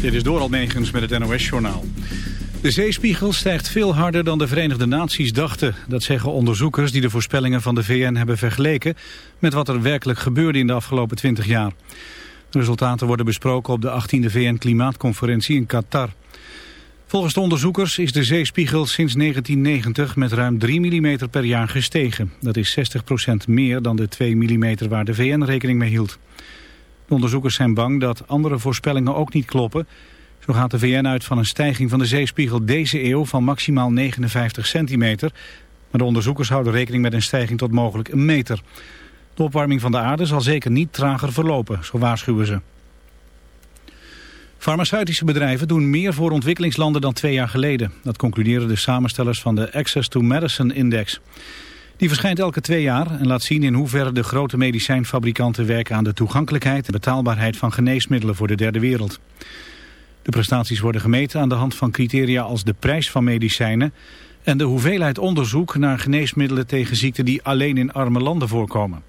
Dit is Doral Megens met het NOS-journaal. De zeespiegel stijgt veel harder dan de Verenigde Naties dachten. Dat zeggen onderzoekers die de voorspellingen van de VN hebben vergeleken... met wat er werkelijk gebeurde in de afgelopen 20 jaar. De resultaten worden besproken op de 18e VN-klimaatconferentie in Qatar. Volgens de onderzoekers is de zeespiegel sinds 1990 met ruim 3 mm per jaar gestegen. Dat is 60% meer dan de 2 mm waar de VN rekening mee hield. De onderzoekers zijn bang dat andere voorspellingen ook niet kloppen. Zo gaat de VN uit van een stijging van de zeespiegel deze eeuw van maximaal 59 centimeter. Maar de onderzoekers houden rekening met een stijging tot mogelijk een meter. De opwarming van de aarde zal zeker niet trager verlopen, zo waarschuwen ze. Farmaceutische bedrijven doen meer voor ontwikkelingslanden dan twee jaar geleden. Dat concluderen de samenstellers van de Access to Medicine Index. Die verschijnt elke twee jaar en laat zien in hoeverre de grote medicijnfabrikanten werken aan de toegankelijkheid en betaalbaarheid van geneesmiddelen voor de derde wereld. De prestaties worden gemeten aan de hand van criteria als de prijs van medicijnen en de hoeveelheid onderzoek naar geneesmiddelen tegen ziekten die alleen in arme landen voorkomen.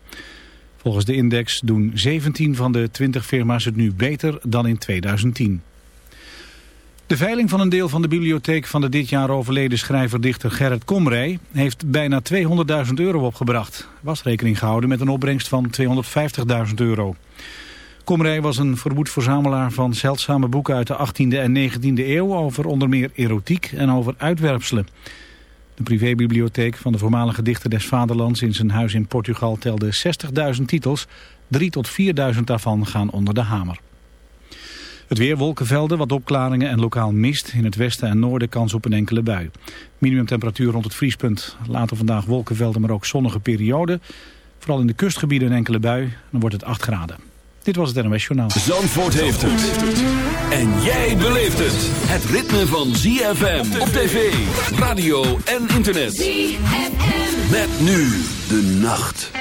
Volgens de index doen 17 van de 20 firma's het nu beter dan in 2010. De veiling van een deel van de bibliotheek van de dit jaar overleden schrijver-dichter Gerrit Komrij heeft bijna 200.000 euro opgebracht. Was rekening gehouden met een opbrengst van 250.000 euro. Komrij was een vermoed verzamelaar van zeldzame boeken uit de 18e en 19e eeuw over onder meer erotiek en over uitwerpselen. De privébibliotheek van de voormalige dichter des Vaderlands in zijn huis in Portugal telde 60.000 titels. 3 tot 4.000 daarvan gaan onder de hamer. Het weer, wolkenvelden, wat opklaringen en lokaal mist. In het westen en noorden kans op een enkele bui. Minimumtemperatuur rond het vriespunt. Later vandaag wolkenvelden, maar ook zonnige perioden. Vooral in de kustgebieden een enkele bui. Dan wordt het 8 graden. Dit was het NOS Journaal. Zandvoort heeft het. En jij beleeft het. Het ritme van ZFM op tv, radio en internet. ZFM. Met nu de nacht.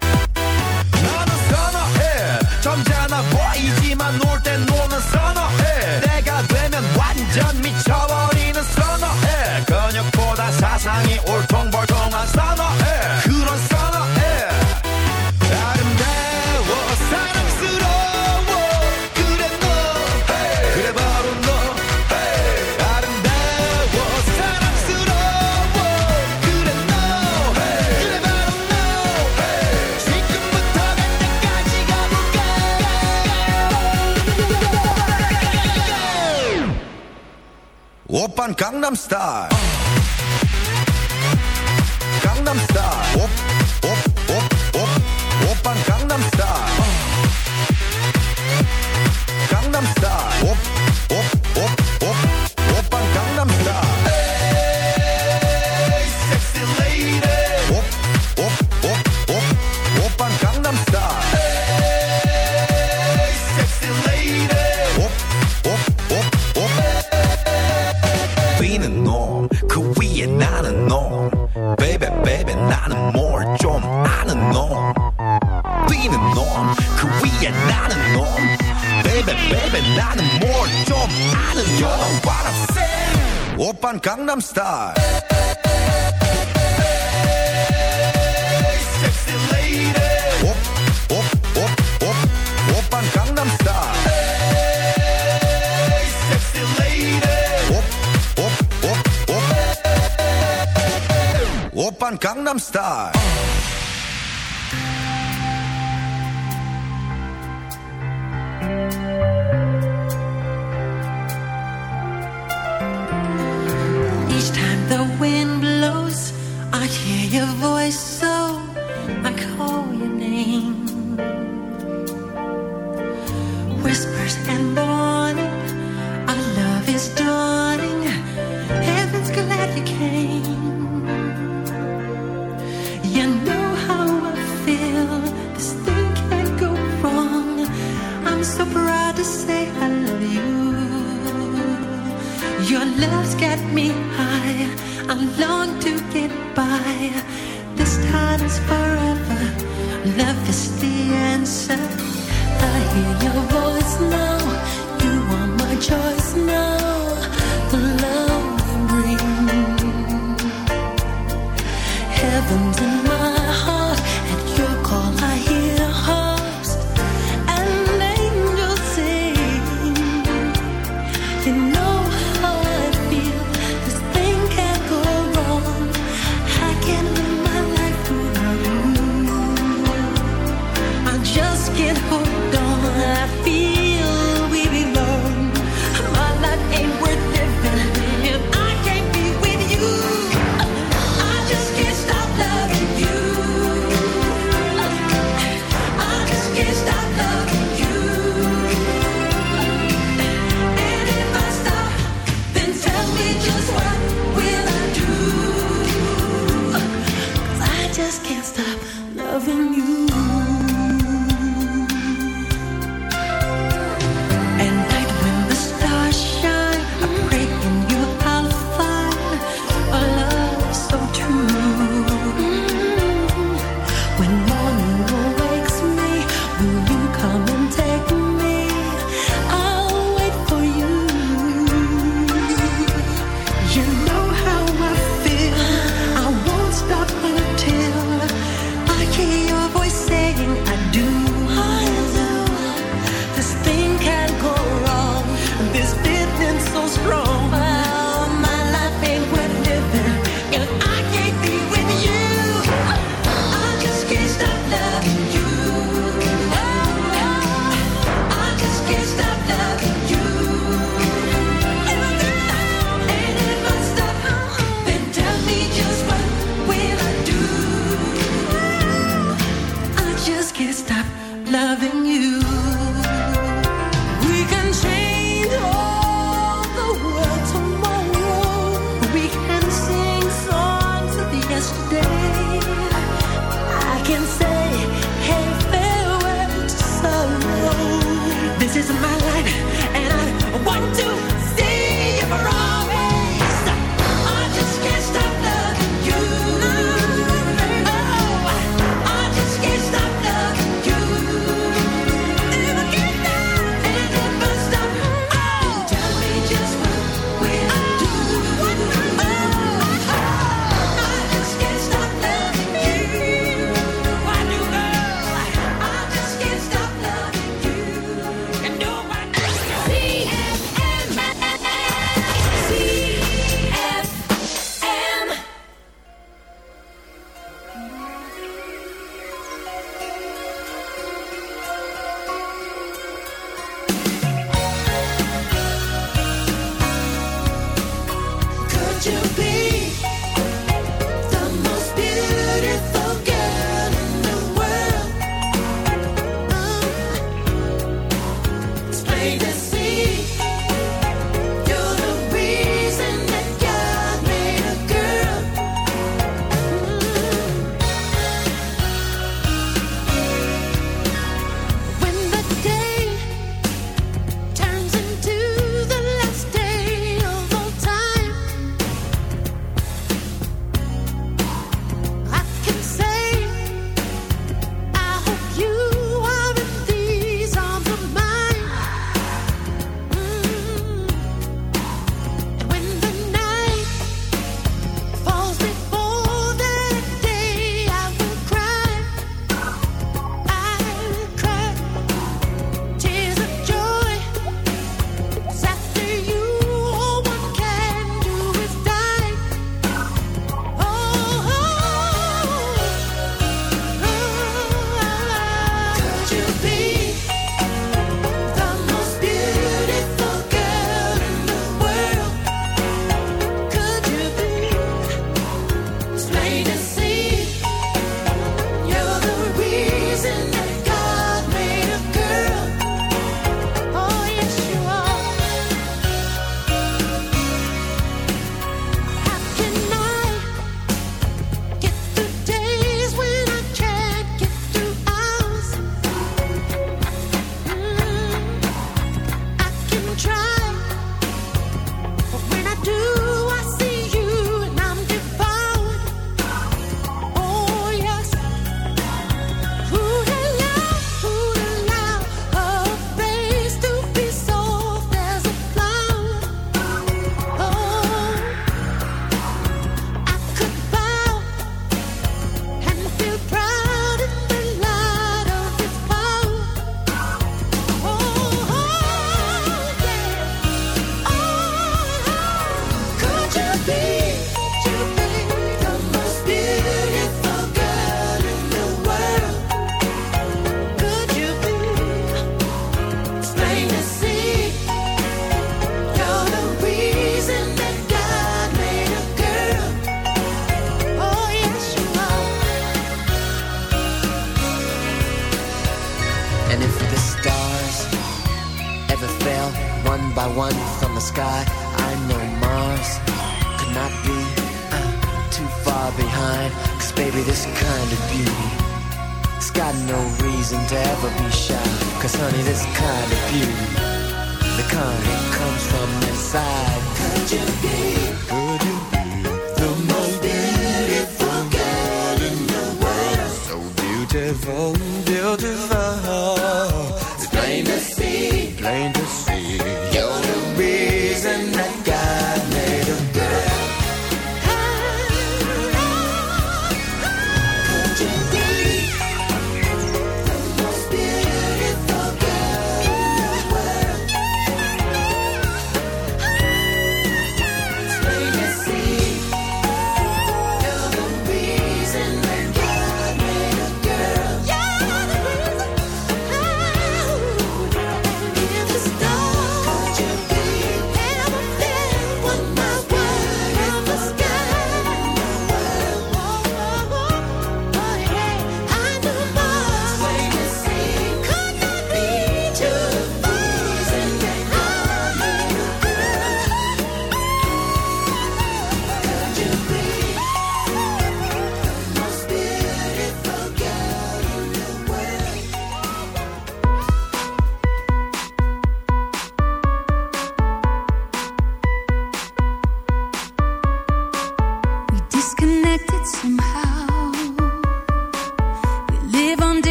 Gangnam Style Gangnam Style.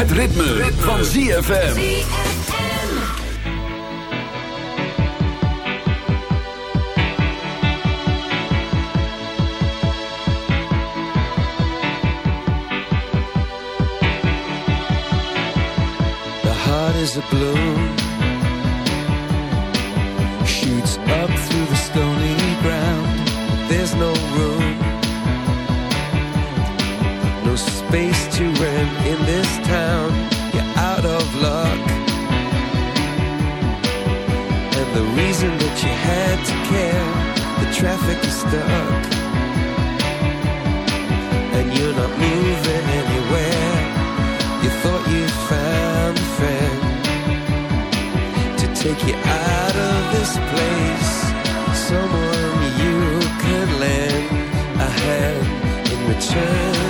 Het ritme, ritme. van ZFM. The heart is a blue. Shoots up through and you're not moving anywhere. You thought you found a friend to take you out of this place. Someone you could lend a hand in return.